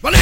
Vad